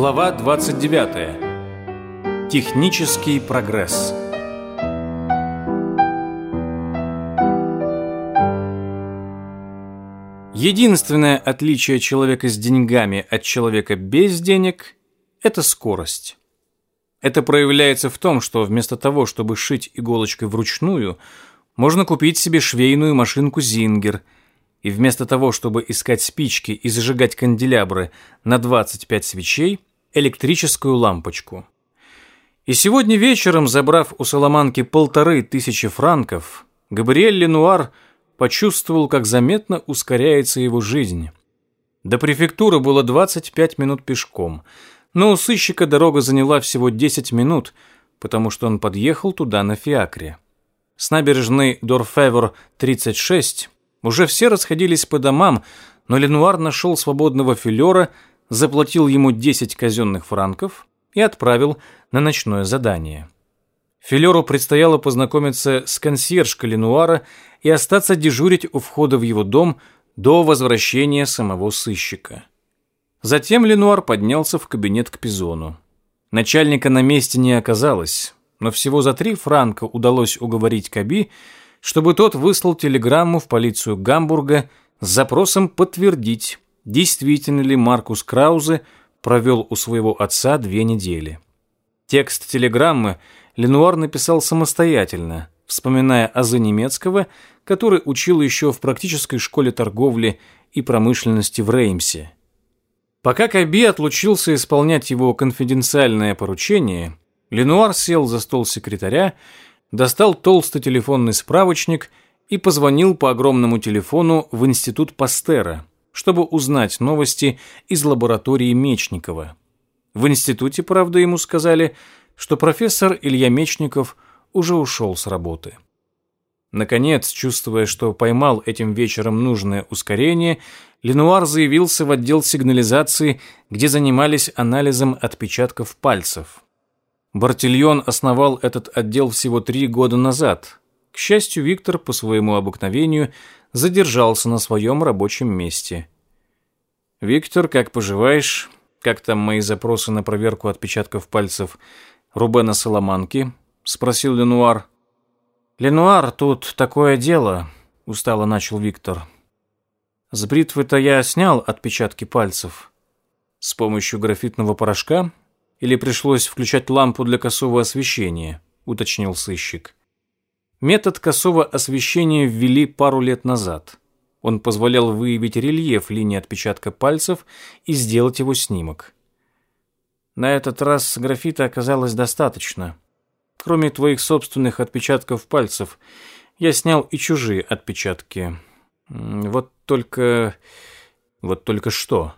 Глава 29. Технический прогресс. Единственное отличие человека с деньгами от человека без денег – это скорость. Это проявляется в том, что вместо того, чтобы шить иголочкой вручную, можно купить себе швейную машинку «Зингер», и вместо того, чтобы искать спички и зажигать канделябры на 25 свечей, электрическую лампочку. И сегодня вечером, забрав у Соломанки полторы тысячи франков, Габриэль Ленуар почувствовал, как заметно ускоряется его жизнь. До префектуры было 25 минут пешком, но у сыщика дорога заняла всего 10 минут, потому что он подъехал туда на фиакре. С набережной Дорфевор 36 уже все расходились по домам, но Ленуар нашел свободного филера, заплатил ему 10 казенных франков и отправил на ночное задание. Филеру предстояло познакомиться с консьержкой Ленуара и остаться дежурить у входа в его дом до возвращения самого сыщика. Затем Ленуар поднялся в кабинет к Пизону. Начальника на месте не оказалось, но всего за три франка удалось уговорить Каби, чтобы тот выслал телеграмму в полицию Гамбурга с запросом подтвердить действительно ли Маркус Краузе провел у своего отца две недели. Текст телеграммы Ленуар написал самостоятельно, вспоминая азы немецкого, который учил еще в практической школе торговли и промышленности в Реймсе. Пока Каби отлучился исполнять его конфиденциальное поручение, Ленуар сел за стол секретаря, достал толстый телефонный справочник и позвонил по огромному телефону в институт Пастера – чтобы узнать новости из лаборатории Мечникова. В институте, правда, ему сказали, что профессор Илья Мечников уже ушел с работы. Наконец, чувствуя, что поймал этим вечером нужное ускорение, Ленуар заявился в отдел сигнализации, где занимались анализом отпечатков пальцев. Бартильон основал этот отдел всего три года назад, к счастью, Виктор по своему обыкновению задержался на своем рабочем месте. «Виктор, как поживаешь? Как там мои запросы на проверку отпечатков пальцев Рубена Соломанки?» — спросил Ленуар. «Ленуар, тут такое дело», — устало начал Виктор. «С бритвы-то я снял отпечатки пальцев. С помощью графитного порошка? Или пришлось включать лампу для косого освещения?» — уточнил сыщик. Метод косого освещения ввели пару лет назад. Он позволял выявить рельеф линии отпечатка пальцев и сделать его снимок. На этот раз графита оказалось достаточно. Кроме твоих собственных отпечатков пальцев, я снял и чужие отпечатки. Вот только... Вот только что.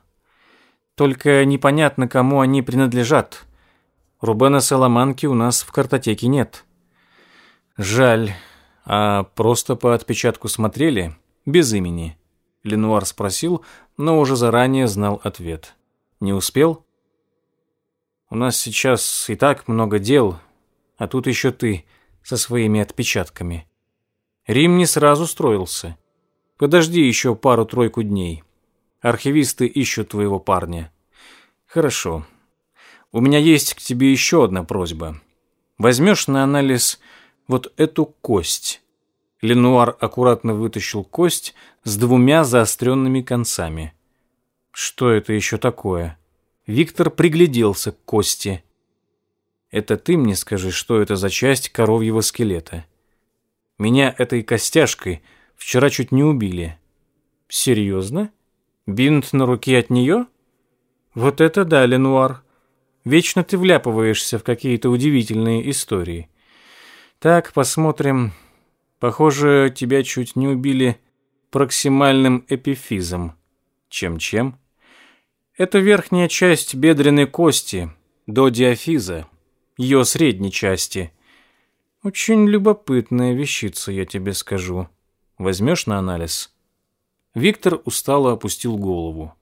Только непонятно, кому они принадлежат. Рубена Соломанки у нас в картотеке нет. — «Жаль. А просто по отпечатку смотрели? Без имени?» Ленуар спросил, но уже заранее знал ответ. «Не успел?» «У нас сейчас и так много дел, а тут еще ты со своими отпечатками». Рим не сразу строился. «Подожди еще пару-тройку дней. Архивисты ищут твоего парня». «Хорошо. У меня есть к тебе еще одна просьба. Возьмешь на анализ...» вот эту кость. Ленуар аккуратно вытащил кость с двумя заостренными концами. Что это еще такое? Виктор пригляделся к кости. Это ты мне скажи, что это за часть коровьего скелета. Меня этой костяшкой вчера чуть не убили. Серьезно? Бинт на руке от нее? Вот это да, Ленуар. Вечно ты вляпываешься в какие-то удивительные истории. Так, посмотрим. Похоже, тебя чуть не убили проксимальным эпифизом. Чем-чем? Это верхняя часть бедренной кости, до диафиза, ее средней части. Очень любопытная вещица, я тебе скажу. Возьмешь на анализ? Виктор устало опустил голову.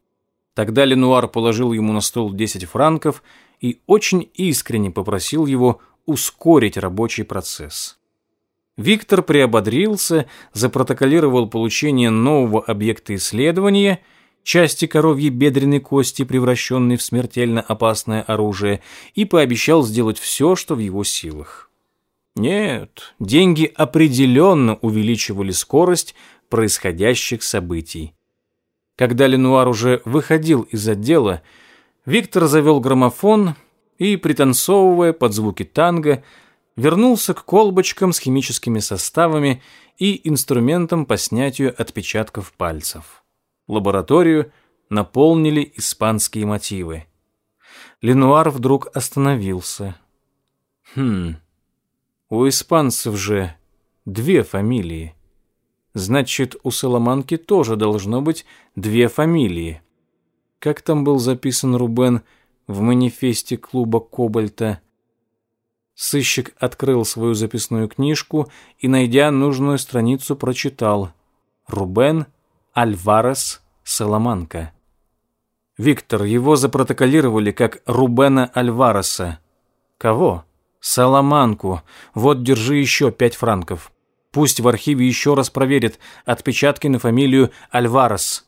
Тогда Ленуар положил ему на стол 10 франков и очень искренне попросил его ускорить рабочий процесс. Виктор приободрился, запротоколировал получение нового объекта исследования, части коровьей бедренной кости, превращенной в смертельно опасное оружие, и пообещал сделать все, что в его силах. Нет, деньги определенно увеличивали скорость происходящих событий. Когда Ленуар уже выходил из отдела, Виктор завел граммофон — и, пританцовывая под звуки танго, вернулся к колбочкам с химическими составами и инструментом по снятию отпечатков пальцев. Лабораторию наполнили испанские мотивы. Ленуар вдруг остановился. Хм, у испанцев же две фамилии. Значит, у Соломанки тоже должно быть две фамилии. Как там был записан Рубен Рубен? В манифесте клуба Кобальта сыщик открыл свою записную книжку и, найдя нужную страницу, прочитал «Рубен Альварес Саламанка. Виктор, его запротоколировали как Рубена Альвареса. Кого? Саламанку. Вот, держи еще пять франков. Пусть в архиве еще раз проверят отпечатки на фамилию Альварес.